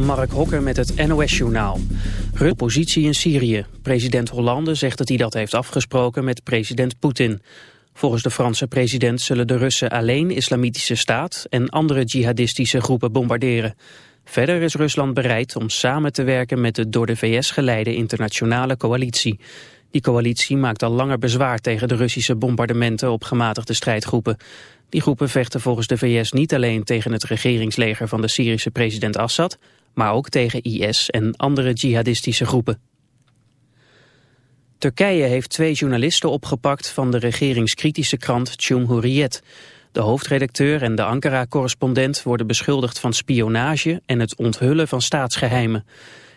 Mark Hokker met het NOS-journaal. Rut positie in Syrië. President Hollande zegt dat hij dat heeft afgesproken met president Poetin. Volgens de Franse president zullen de Russen alleen islamitische staat... en andere jihadistische groepen bombarderen. Verder is Rusland bereid om samen te werken met de door de VS geleide internationale coalitie. Die coalitie maakt al langer bezwaar tegen de Russische bombardementen op gematigde strijdgroepen. Die groepen vechten volgens de VS niet alleen tegen het regeringsleger van de Syrische president Assad, maar ook tegen IS en andere jihadistische groepen. Turkije heeft twee journalisten opgepakt van de regeringskritische krant Cumhuriyet. De hoofdredacteur en de Ankara-correspondent worden beschuldigd van spionage en het onthullen van staatsgeheimen.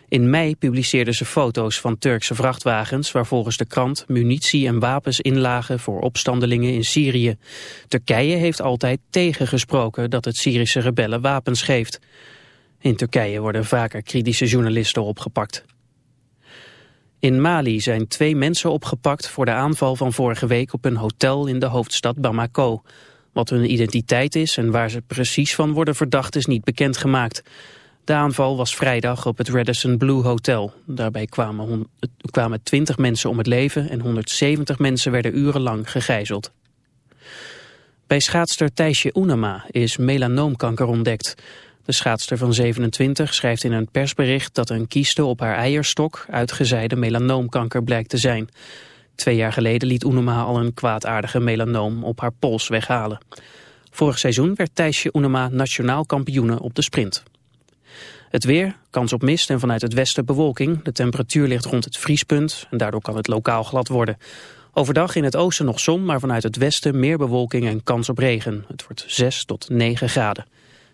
In mei publiceerden ze foto's van Turkse vrachtwagens waar volgens de krant munitie en wapens inlagen voor opstandelingen in Syrië. Turkije heeft altijd tegengesproken dat het Syrische rebellen wapens geeft. In Turkije worden vaker kritische journalisten opgepakt. In Mali zijn twee mensen opgepakt voor de aanval van vorige week op een hotel in de hoofdstad Bamako. Wat hun identiteit is en waar ze precies van worden verdacht is niet bekendgemaakt. De aanval was vrijdag op het Radisson Blue Hotel. Daarbij kwamen, kwamen 20 mensen om het leven en 170 mensen werden urenlang gegijzeld. Bij schaatster Thijsje Oenema is melanoomkanker ontdekt. De schaatster van 27 schrijft in een persbericht dat een kieste op haar eierstok uitgezaaide melanoomkanker blijkt te zijn. Twee jaar geleden liet Oenema al een kwaadaardige melanoom op haar pols weghalen. Vorig seizoen werd Thijsje Oenema nationaal kampioene op de sprint. Het weer, kans op mist en vanuit het westen bewolking. De temperatuur ligt rond het vriespunt en daardoor kan het lokaal glad worden. Overdag in het oosten nog zon, maar vanuit het westen meer bewolking en kans op regen. Het wordt 6 tot 9 graden.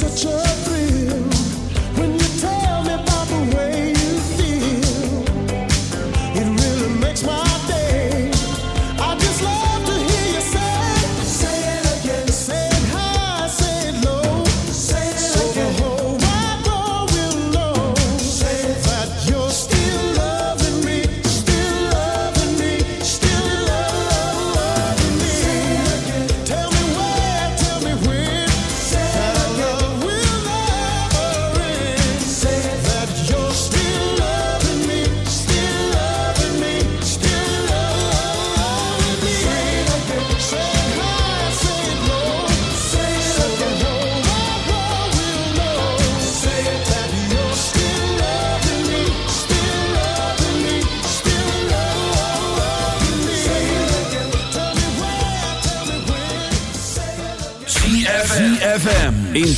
such a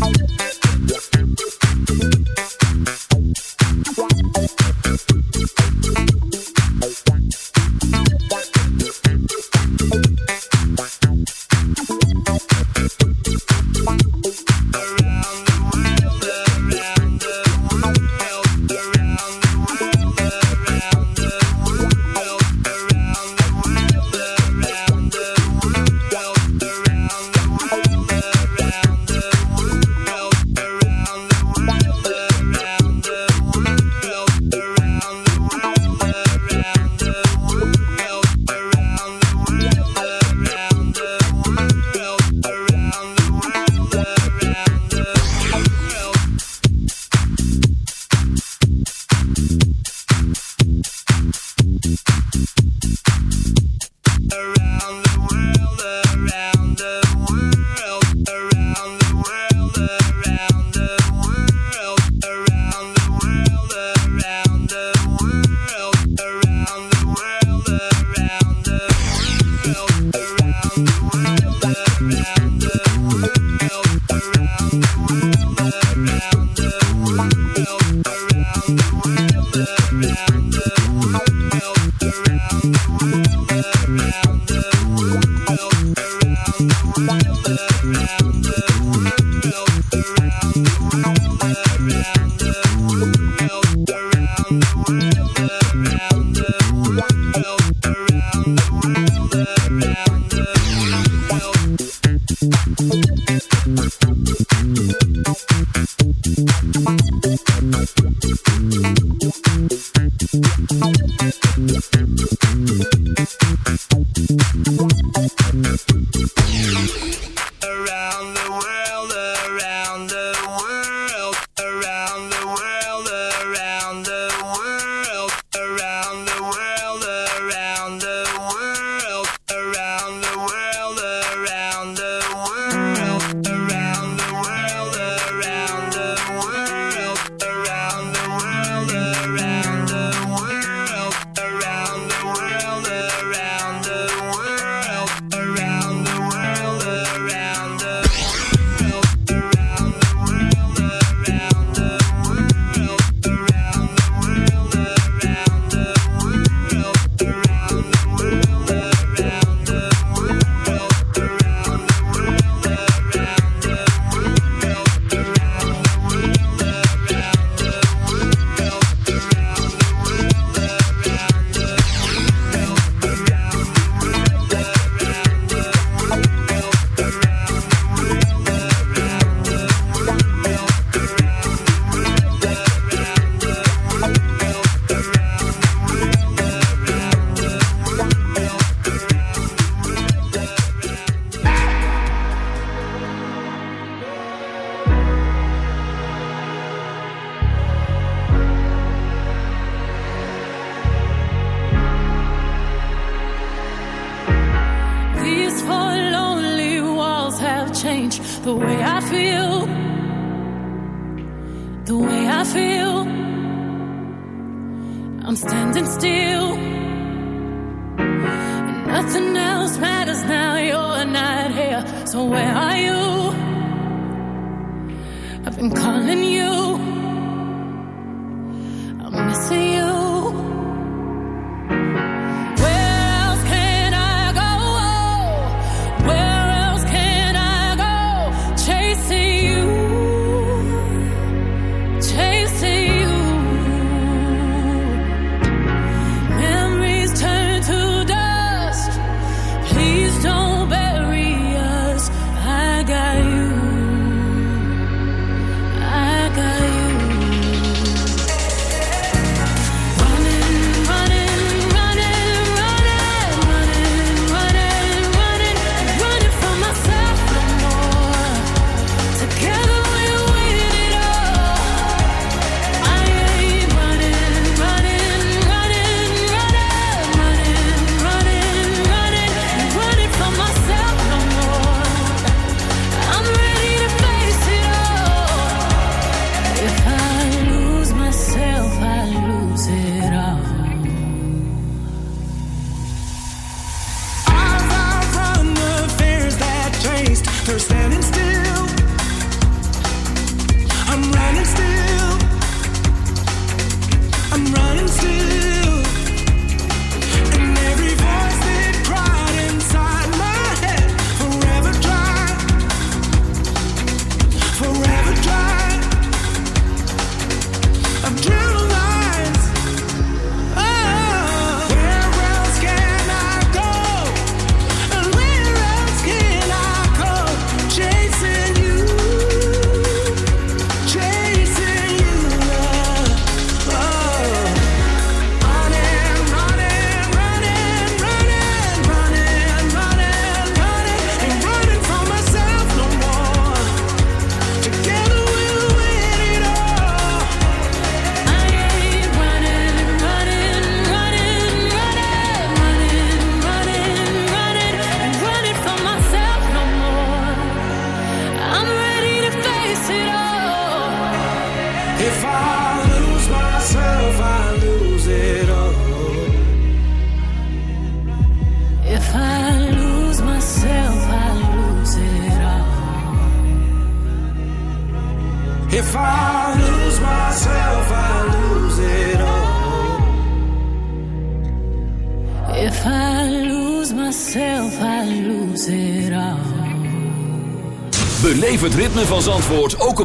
Bye. Around the world. I've been calling you.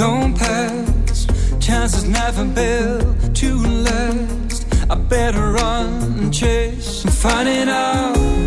don't pass. Chances never built to last. I better run and chase and find it out.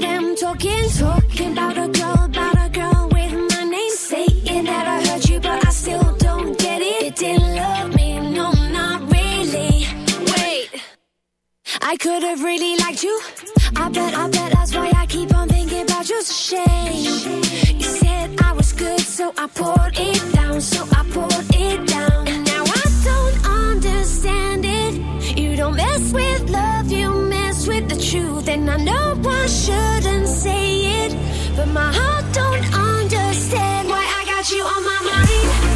Them talking, talking about a girl, about a girl with my name, saying that I hurt you, but I still don't get it. You didn't love me, no, not really. Wait. I could have really liked you. I bet, I bet that's why I keep on thinking about you. A shame. You said I was good, so I poured it down, so I poured it down. With the truth. And I know I shouldn't say it, but my heart don't understand why I got you on my mind.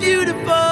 beautiful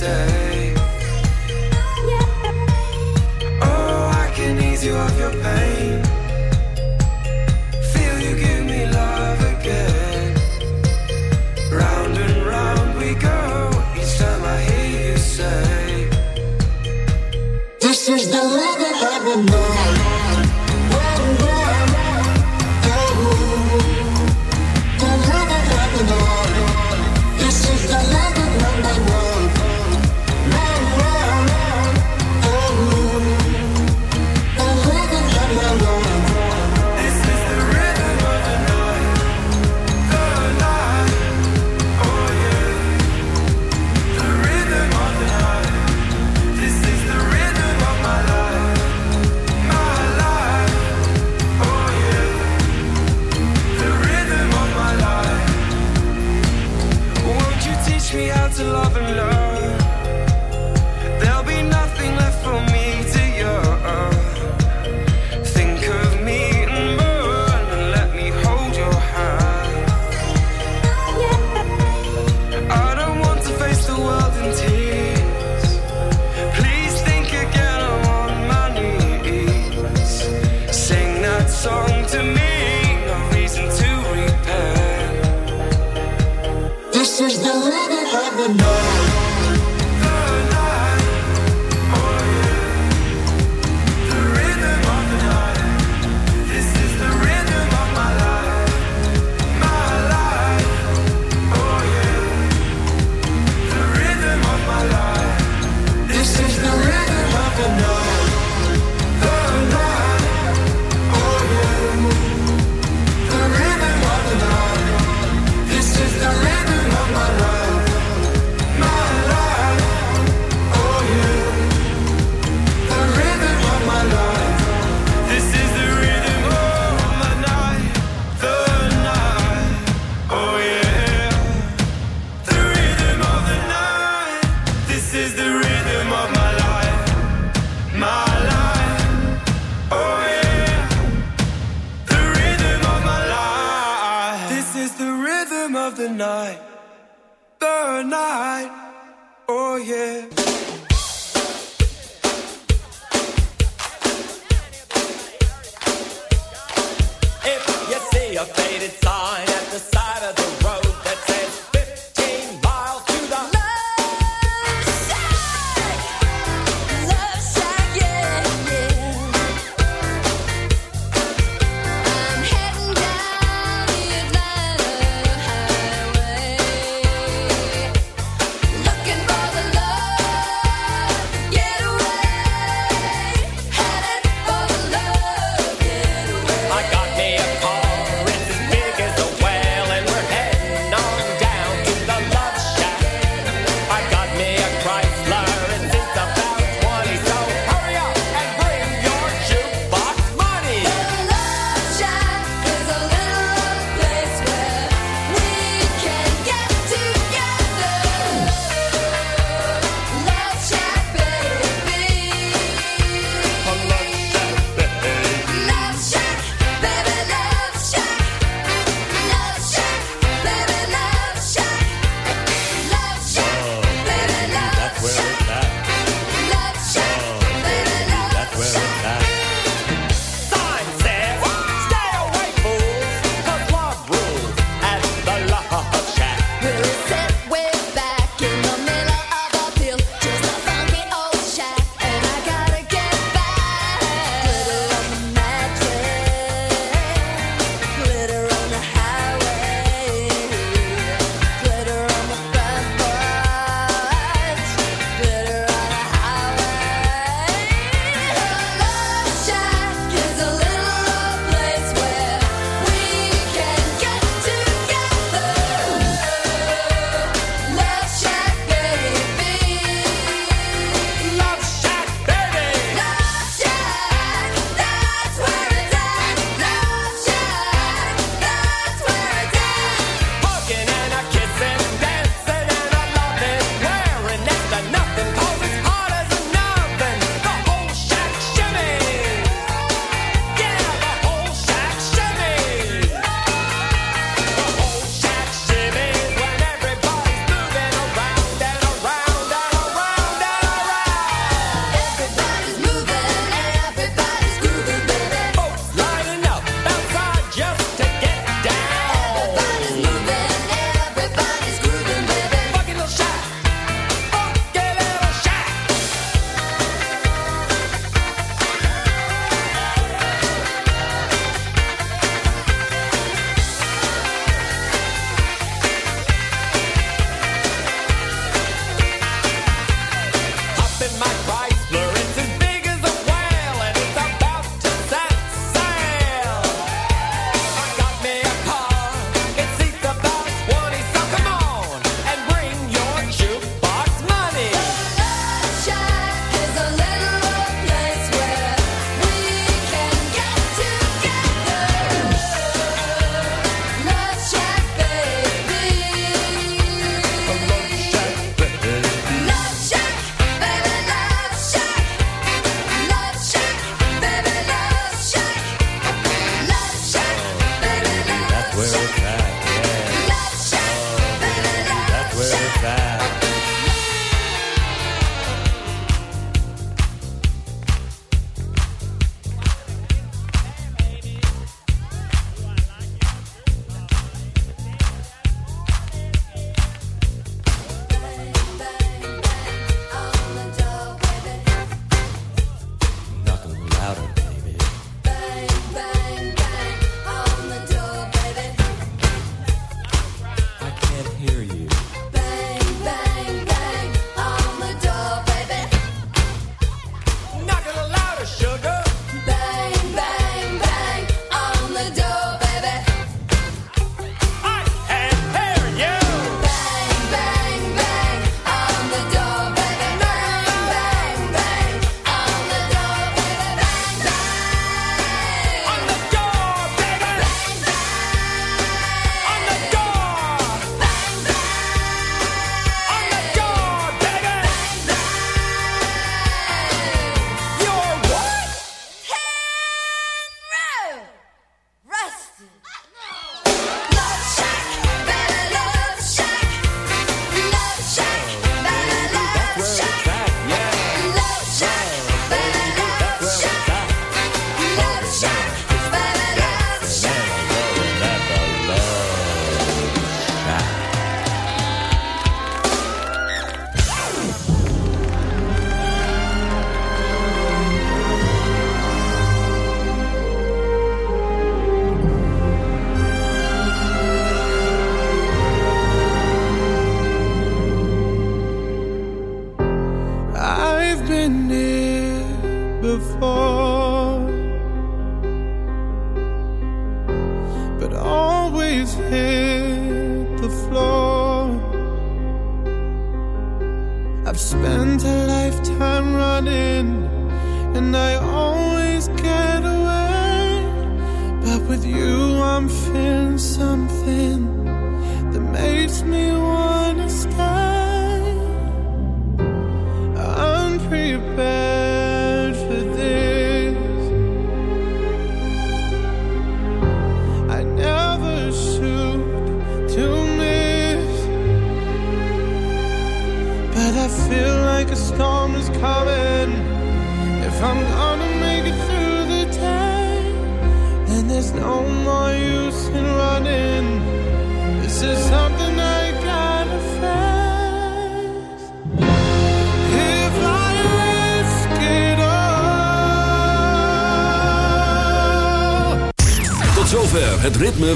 stay.